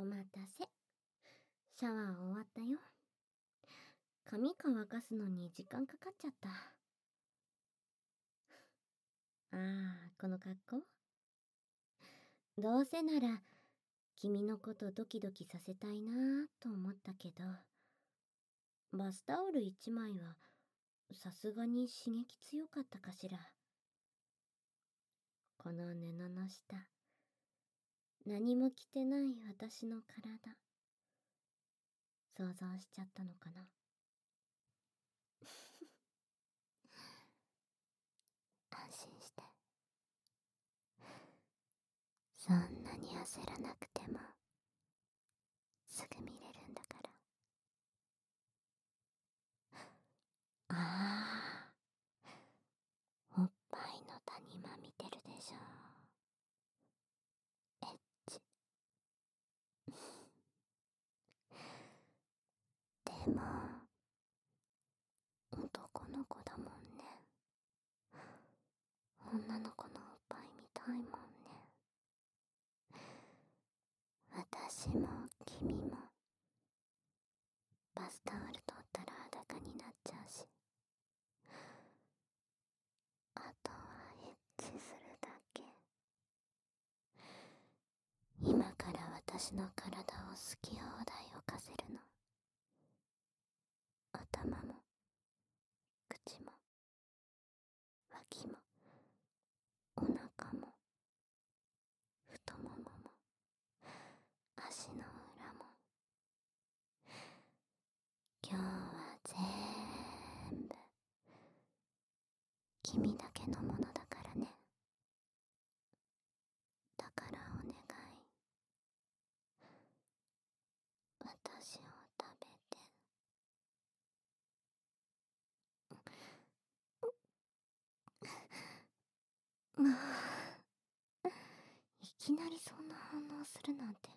お待たせ。シャワー終わったよ。髪乾かすのに時間かかっちゃった。ああ、この格好？どうせなら、君のことドキドキさせたいなぁと思ったけど、バスタオル一枚は、さすがに刺激強かったかしら。この布の下、何も着てない私の体、想像しちゃったのかな？安心して。そんなに焦らなくても、すぐ見れるんだから。ああ、おっぱいの谷間見てるでしょ。エッチ。でも、男の子だもんね。女の子のおっぱい見たいもんね。私も君も、バスタオル取ったら裸になっちゃうし。あとはエッチするだけ。今から私の体を好き放題浮かせるの。頭も、口も、脇も、お腹も、太ももも、足の裏も。今日は全部、君だけのものだからね。だからお願い。私を食べて。まあ、いきなりそんな反応するなんて、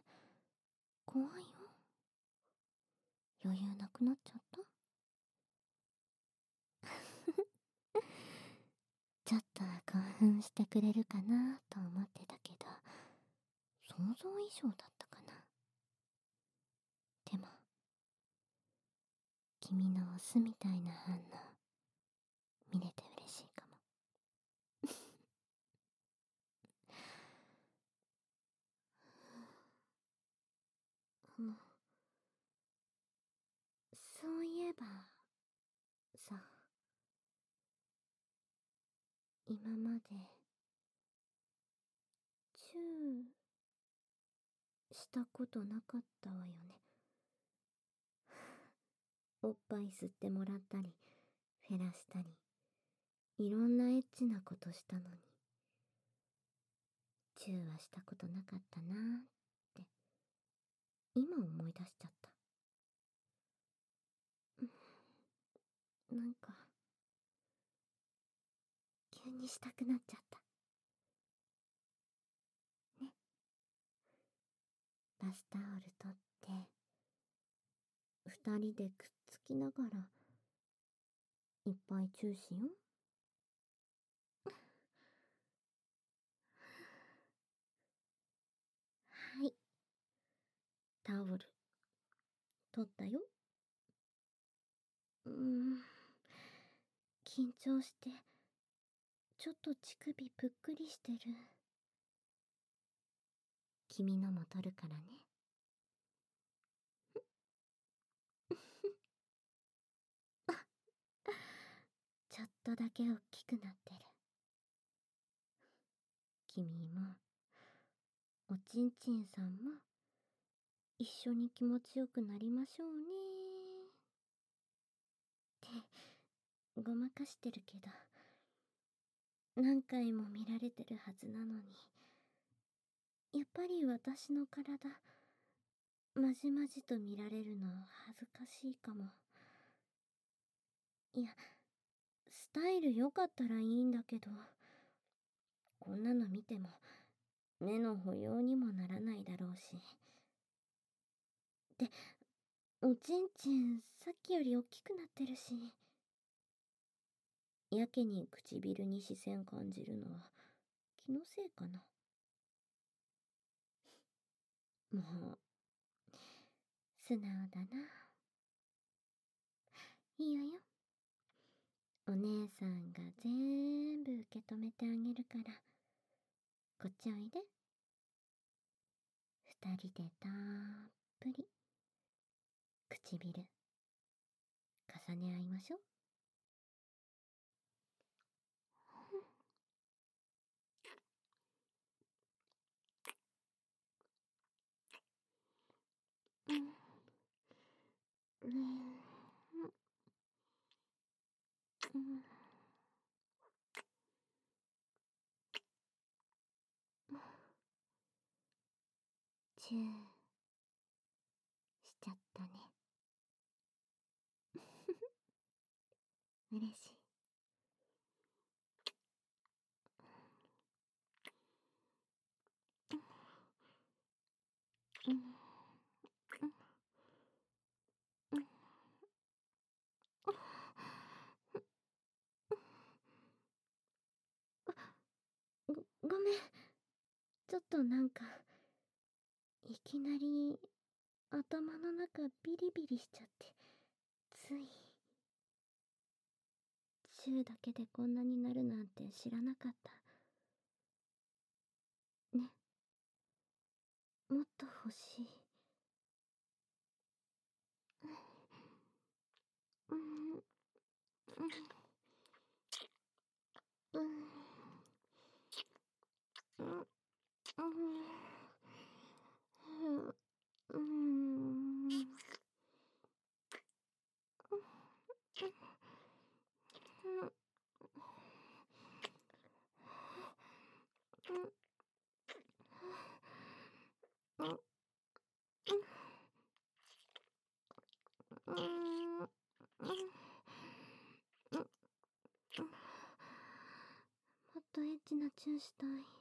怖いよ。余裕なくなっちゃった？ちょっと興奮してくれるかなと思ってたけど、想像以上だったかな？でも、君のオスみたいな反応、見れて嬉しいかも。あの、そういえば、さ、今まで、チューしたことなかったわよね。おっぱい吸ってもらったり、フェラしたり、いろんなエッチなことしたのに、チューはしたことなかったなーって、今思い出しちゃった。なんか、急にしたくなっちゃった。ね。バスタオル取って、二人でくっつきながら、いっぱいチューしよう。はい。タオル、取ったよ。うーん。緊張して、ちょっと乳首ぷっくりしてる。君のも取るからね。ちょっとだけ大きくなってる。君も、おちんちんさんも、一緒に気持ちよくなりましょうねって、ごまかしてるけど、何回も見られてるはずなのに、やっぱり私の体、まじまじと見られるの恥ずかしいかも。いや、スタイル良かったらいいんだけど、こんなの見ても、目の保養にもならないだろうし。で、おちんちんさっきより大きくなってるし。やけに唇に視線感じるのは気のせいかな。もう、素直だな。いいわよ。お姉さんが全部受け止めてあげるから、こっちおいで。二人でたっぷり、唇、重ね合いましょう。ューしちゃったね 嬉しいうんごめん。ちょっとなんか、いきなり、頭の中ビリビリしちゃって、つい。チューだけでこんなになるなんて知らなかった。ね。もっと欲しいうん。うん。うん。うん。もっとエッチなチューしたい。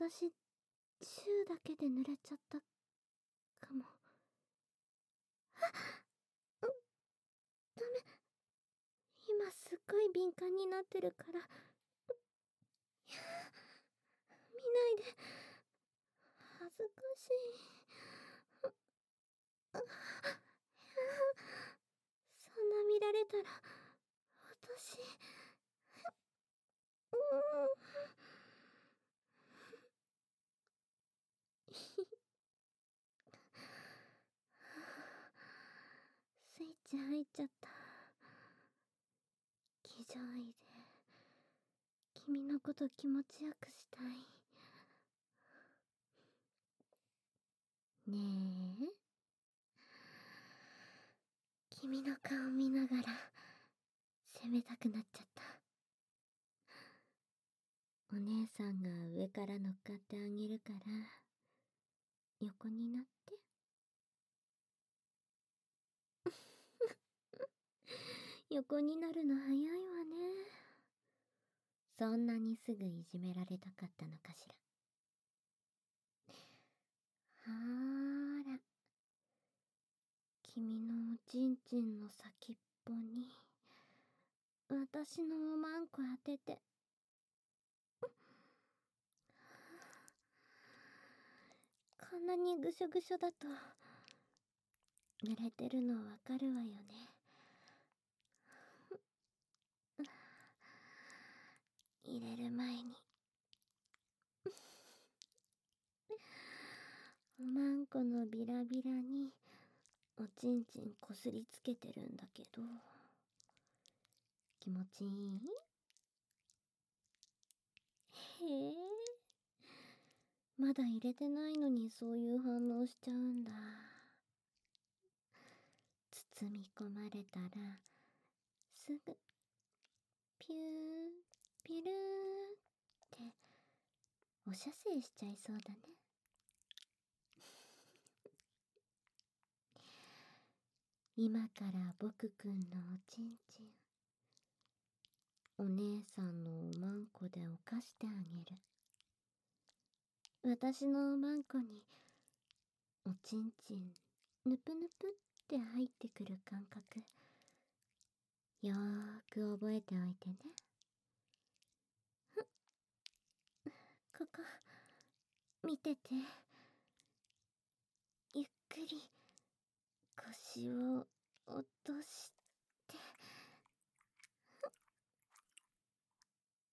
私、チューだけで濡れちゃったかも。あう、ダメ。今すっごい敏感になってるから。見ないで。恥ずかしい。そんな見られたら、私、うん。スイッチ入っちゃった。気丈いで、君のこと気持ちよくしたい。ねえ。君の顔見ながら、責めたくなっちゃった。お姉さんが上から乗っかってあげるから、横になって。横になるの早いわね。そんなにすぐいじめられたかったのかしら。はーら。君のおちんちんの先っぽに、私のおまんこ当てて、こんなにぐしょぐしょだと、濡れてるのわかるわよね。入れる前に。おまんこのビラビラに、おちんちんこすりつけてるんだけど、気持ちいい？へえ。まだ入れてないのにそういう反応しちゃうんだ。包み込まれたらすぐピューピュルーっておしゃせいしちゃいそうだね今から僕くんのおちんちん。お姉さんのおまんこでおかしてあげる。私のおまんこにおちんちんぬぷぬぷって入ってくる感覚。よーく覚えておいてね。ふっ。ここ見てて。ゆっくり。腰を落として。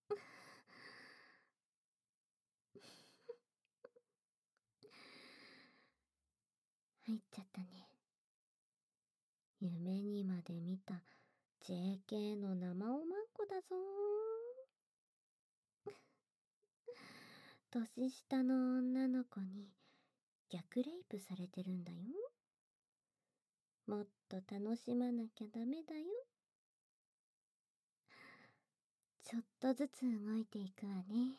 入っちゃったね。夢にまで見た。JK の生おまんこだぞ 年下の女の子に逆レイプされてるんだよ。もっと楽しまなきゃダメだよ。ちょっとずつ動いていくわね。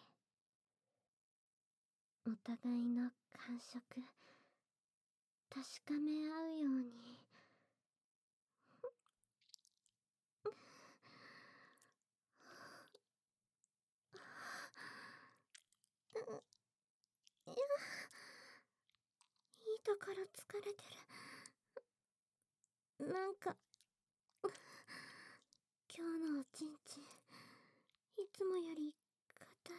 お互いの感触確かめ合うように。いや。いいところ疲れてる。なんか 今日のおちんちんいつもより硬い。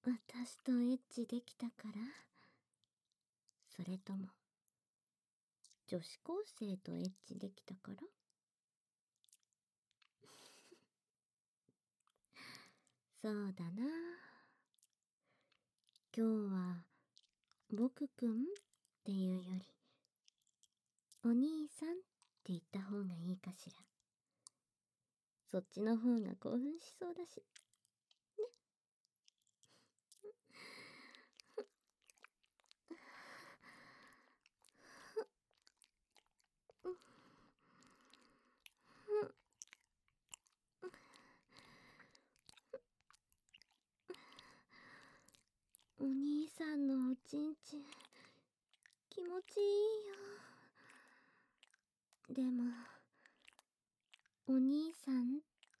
私とエッチできたから。それとも女子高生とエッチできたから？そうだな。今日は僕くんっていうよりお兄さんって言った方がいいかしら。そっちの方が興奮しそうだしお兄さんのおちんちん気持ちいいよ。でもお兄さんっ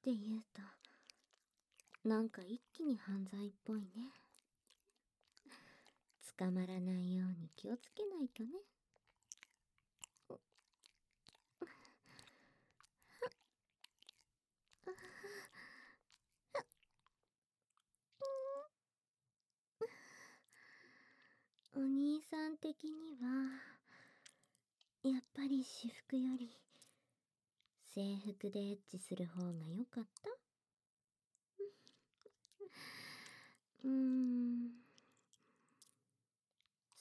て言うとなんか一気に犯罪っぽいね。捕まらないように気をつけないとねお兄さん的にはやっぱり私服より制服でエッチする方が良かった？うーん。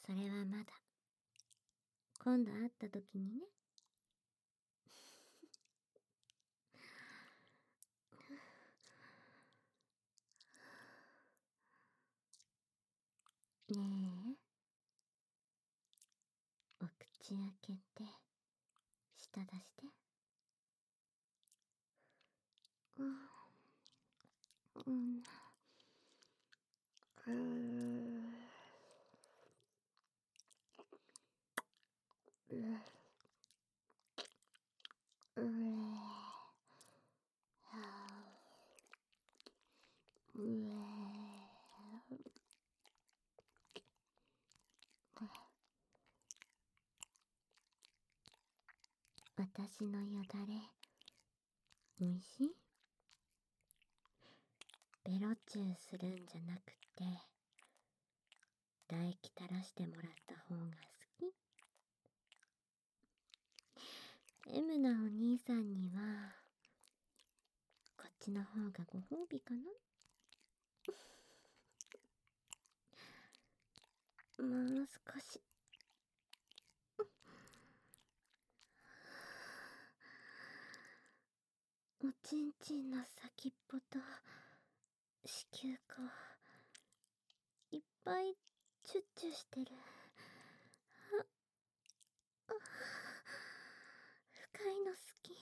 それはまだ。今度会った時にね。ねえ。お口開けて舌出して。うん。うん。うん。ううえ私のよだれ。おいしい？ベロチューするんじゃなくて唾液垂らしてもらった方が好き？M なお兄さんにはこっちの方がご褒美かな？もう少し。ちんちんの先っぽと、子宮口、いっぱいチュッチュしてる。あ、あ、深いの好き。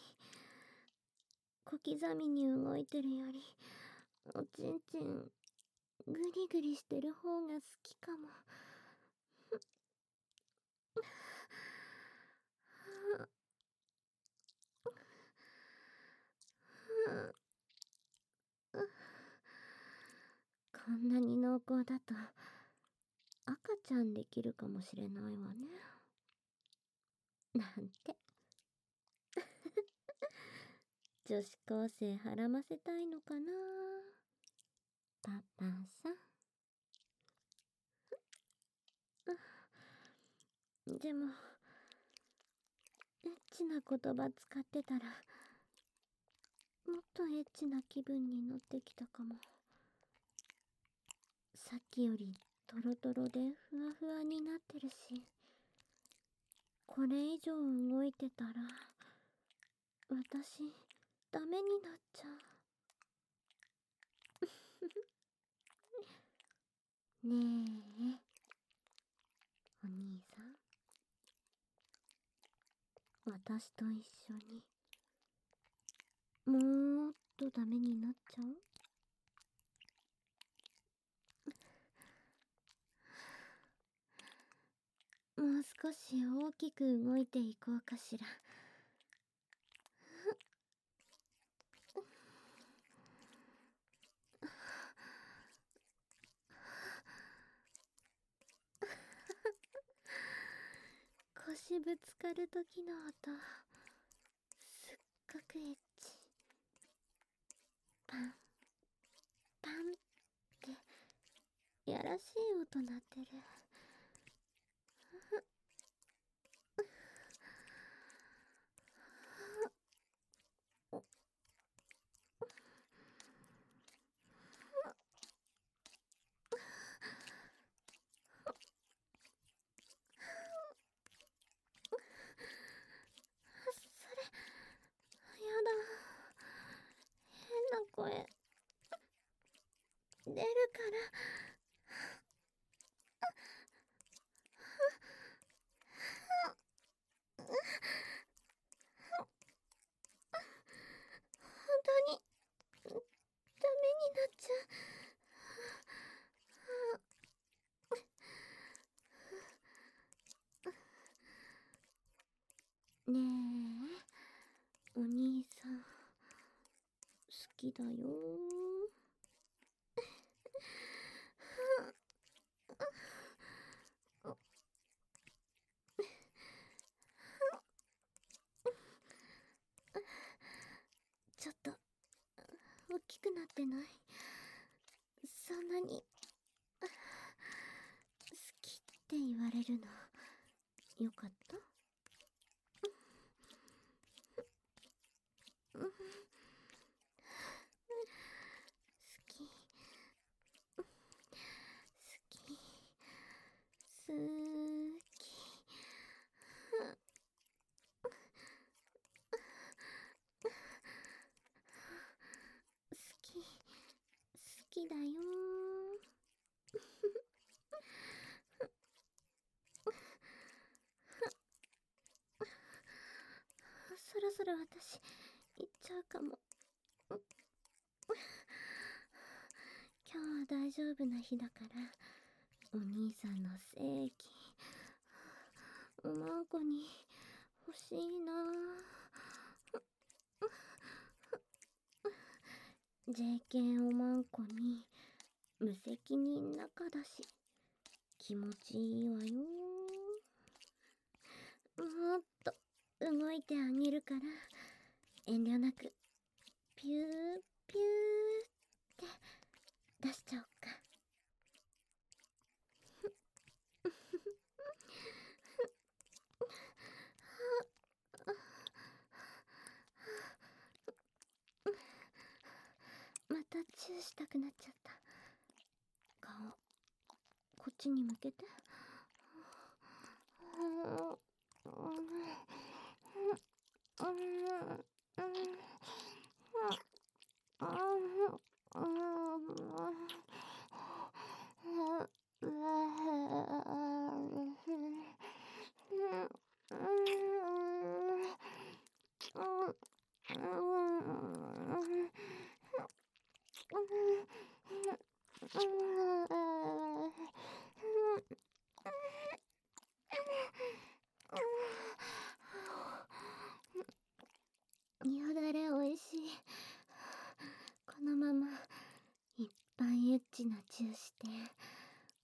小刻みに動いてるより、おちんちん、ぐりぐりしてる方が好きかも。こんなに濃厚だと赤ちゃんできるかもしれないわね。なんて。女子高生はらませたいのかなパパさん。でも、エッチな言葉使ってたら、もっとエッチな気分に乗ってきたかも。さっきよりトロトロでふわふわになってるし、これ以上動いてたら、私、ダメになっちゃう。ねえ、お兄さん。私と一緒に、もっとダメになっちゃう？もう少し大きく動いていこうかしら。腰ぶつかる時の音。すっごくエッチ。パン。パンって。やらしい音鳴ってる声出るから本当にダメになっちゃうねえお兄さんきだよちょっと大きくなってないそんなに好きって言われるのよかった好き好き好きだよそろそろ私行っちゃうかも。今日は大丈夫な日だからお兄さんの正規おまんこに欲しいな。JK おまんこに無責任仲だし気持ちいいわよもっと動いてあげるから遠慮なくピューピューって出しちゃおうか。またチューしたくなっちゃった顔こっちに向けてう んよだれおいしいこのままいっぱいエッチなチューして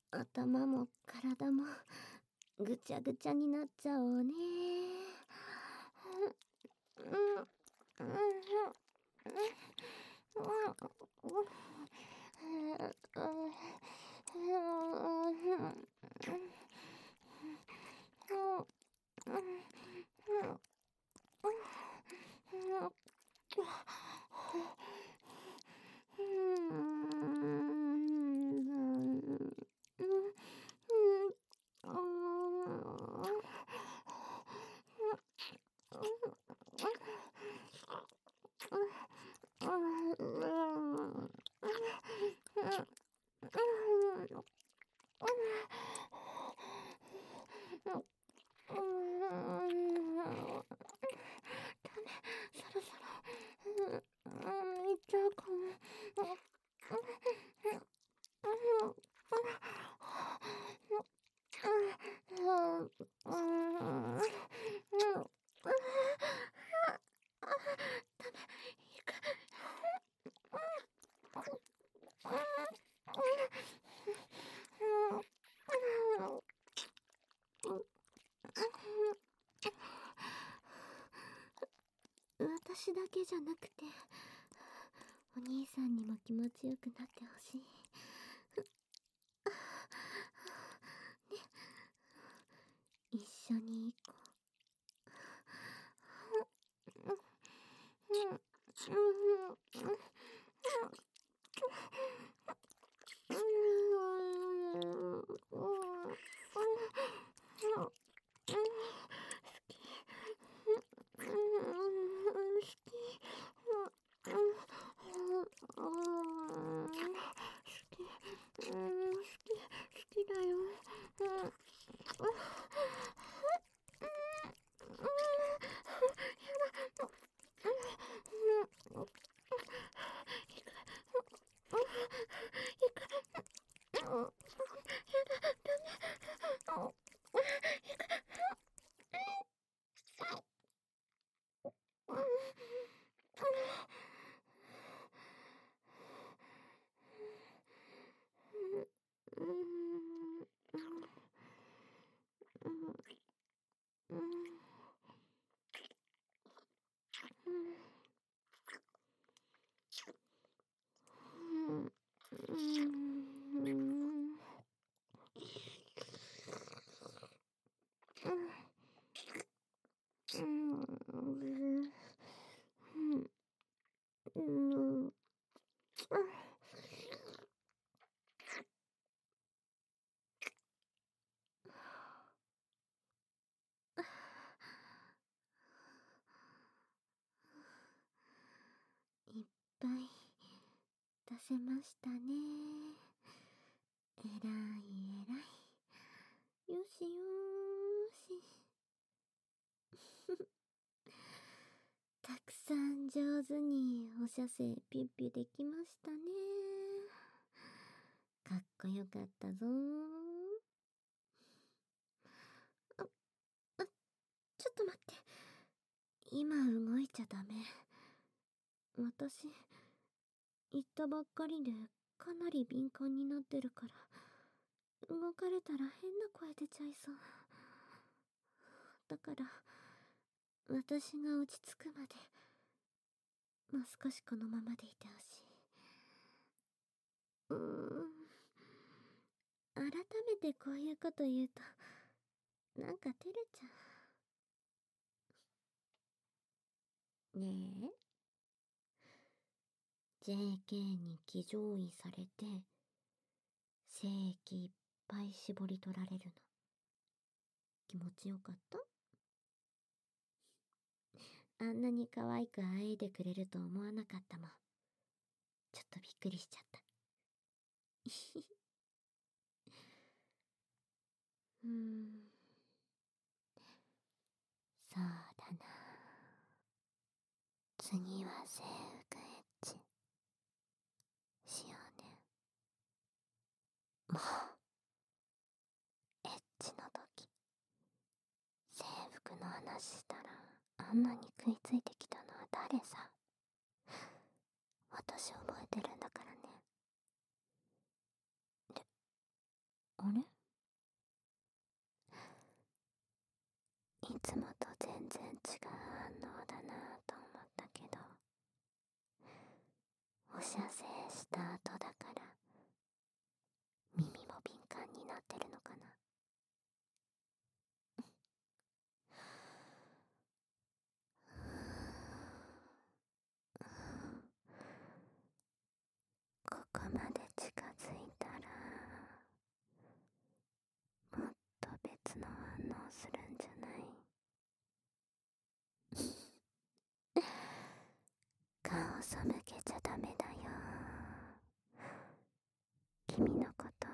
頭も体もぐちゃぐちゃになっちゃおうね。私だけじゃなくてお兄さんにも気持ちよくなってほしい。ぱい出せましたね。えらいえらい。よしよーし。たくさん上手におしゃせピッピできましたね。かっこよかったぞ。ああちょっと待って。今動いちゃダメ。私言ったばっかりでかなり敏感になってるから動かれたら変な声出ちゃいそう。だから私が落ち着くまでもう少しこのままでいてほしい。うーん。改めてこういうこと言うとなんか照れちゃう。ねえ。JK に騎乗位されて精液いっぱい絞り取られるの。気持ちよかった？あんなに可愛くあえいでくれると思わなかったもん。ちょっとびっくりしちゃった。うーん。そうだな。次は制服エッチもうエッチの時。制服の話したらあんなに食いついてきたのは誰さ？私覚えてるんだからね。であれ？いつもと全然違う反応だなと思ったけどお射精した後だからなってるのかな。ここまで近づいたらもっと別の反応するんじゃない顔背けちゃダメだよ君のこと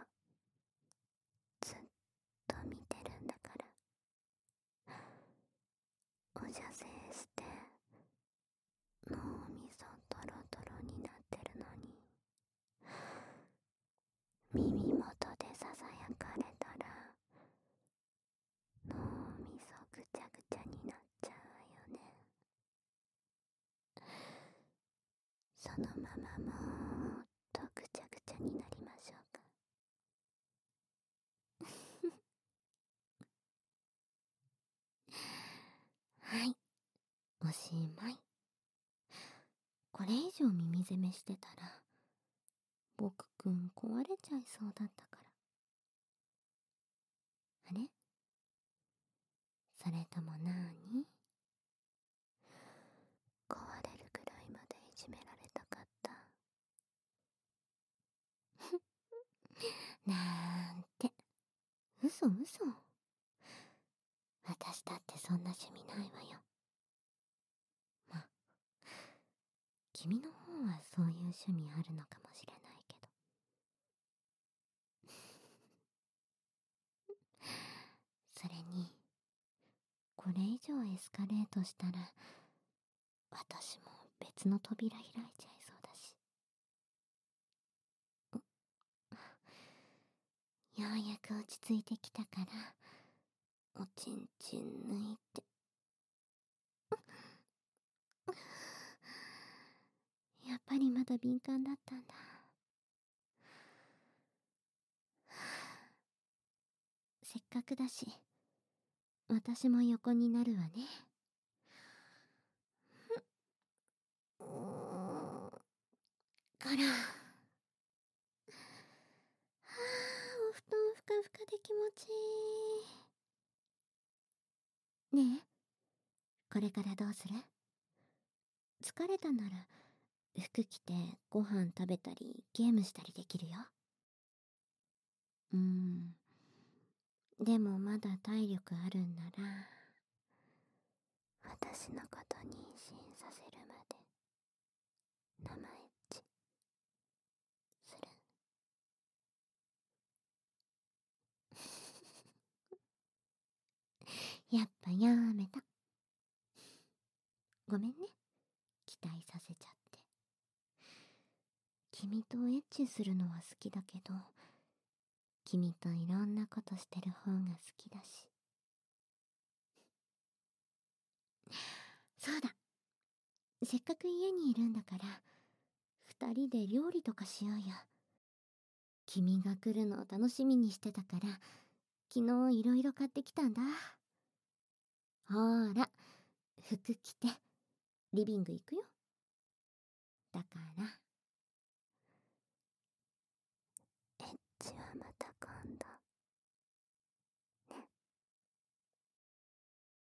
ずっと見てるんだからお射精して脳みそトロトロになってるのに耳元でささやかれたら脳みそぐちゃぐちゃになっちゃうよね。そのままもっとぐちゃぐちゃになりましょうか。はい。おしまい。これ以上耳攻めしてたら僕くん壊れちゃいそうだったから。あれ？それともなーに？壊れるくらいまでいじめられたかった。なんて。嘘嘘。私だってそんな趣味ないわよ。ま君の方はそういう趣味あるのかもしれないけどそれにこれ以上エスカレートしたら私も別の扉開いちゃいそうだし。ようやく落ち着いてきたからおちんちん抜いて。やっぱりまだ敏感だったんだ。せっかくだし私も横になるわね。から。はあお布団ふかふかで気持ちいい。ねえこれからどうする？疲れたなら服着てご飯食べたりゲームしたりできるよ。うーん。でもまだ体力あるんなら私のこと妊娠させるまで生エッチする。やっぱやめた。ごめんね。期待させちゃって。君とエッチするのは好きだけど君といろんなことしてる方が好きだし。そうだ。せっかく家にいるんだから二人で料理とかしようよ。君が来るのを楽しみにしてたから昨日いろいろ買ってきたんだ。ほーら服着てリビング行くよ。だから。